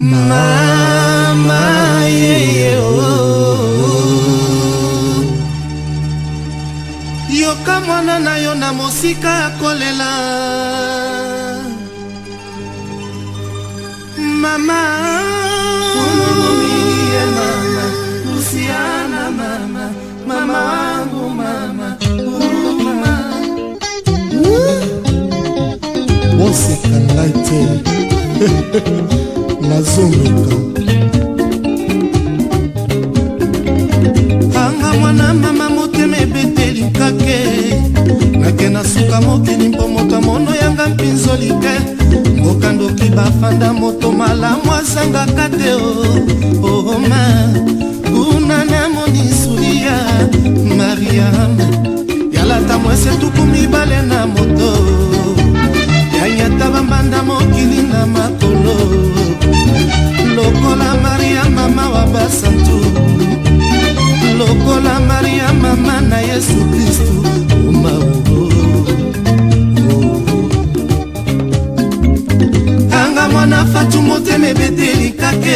mama yeye yoka mwana na yo na mosika akolela mama ununumilie mama lusiana mama mama wangu mama bosekanga te nazoleka anga mwana mama motema ebeteli kake nake nasuka mokili mpo moto amono yanga mpinzoli te ngokandoki bafanda moto malamu azangaka te oma oh, oh, kuna namoni sulia mariame yalata mwese tuku mibale na moto yanyata bambanda mokili na mako na yesu kristu omao tanga mwana fatu motema ebeteli kake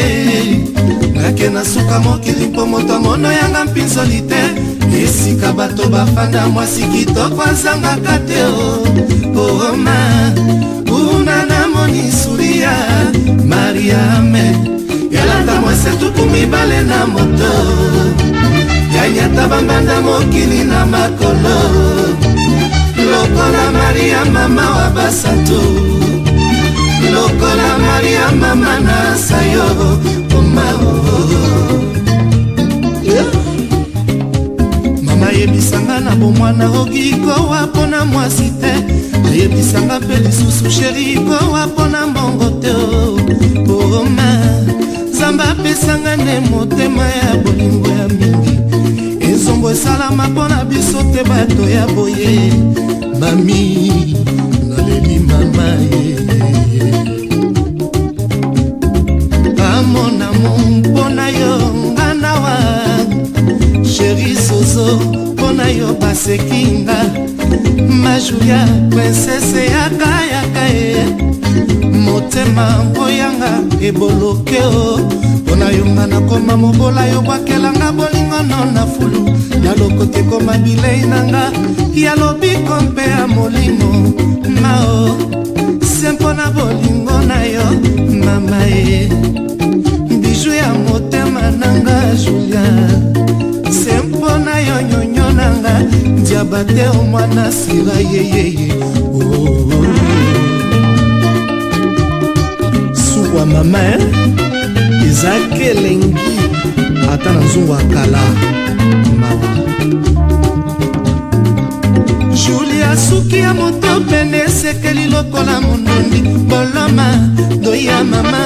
nake na suka mokili mpo moto amono yanga mpinzoli te esika bato bafanda mwasi kitoko azangaka te o oh. oroma oh, kuna namoni sulia mariame yalata mwasi tuku mibale na moto ata bambanda mokili na makolo lokola maria mama wa basantu lokola maria mama na sayo omao mama yebisanga na bomwana okikowa mpo na mwasi te ayebisanga mpe lisusu sheri kowa mpo na mbongo te oroma nzambe apesanga nde motema ya bolingo ya mingi zombo esalama mpo na biso te bato ya boye mami naleli mama ye amonamo mpo na yo nganawa sheri sozo mpo na yo basekinga majuya prinsese yakayaka ye motema oyanga eboloke o mpo na yo nga nakoma mobola yo bwakelanga bol ngano na fulu ya lokoti ekoma bilei na nga ya lobiko mpe ya molimo mao se mpo na bolingo na yo mama ye biju ya motema na nga julia se mpo na yo nyonyo na nga diabate omwana sira yeyeye oh, oh, oh. suwa mama eh? ezaka elengi wakala mawa julia suki ya moto pene esekeli lokola mondondi boloma doya mama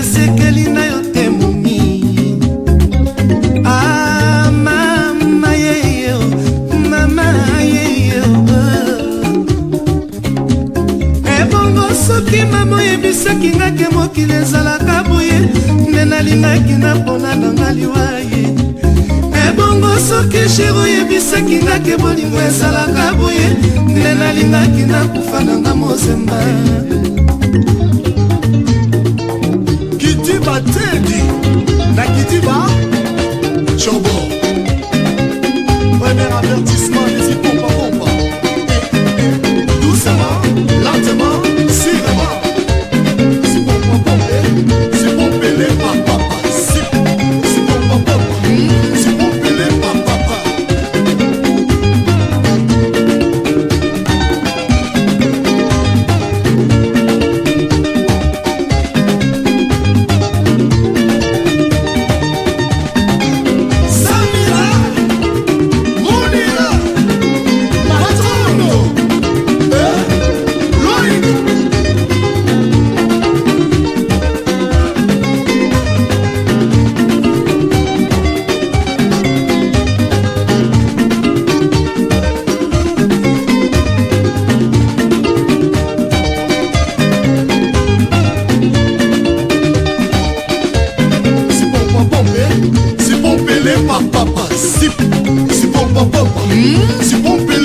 esekeli na yo te momi ah mama yeyo mama yeyo ebongo soki mama oyebisaki ngaki mokili ezalaka boye nde nalingaki na mpona nanga liwa ye ebongo soki shero oyebisaki ngaki bolingo ezalaka boye nde nalingaki na kufa nanga mozemba matendi na kidiba chobo se papa, se sip, papa, papa, se papa.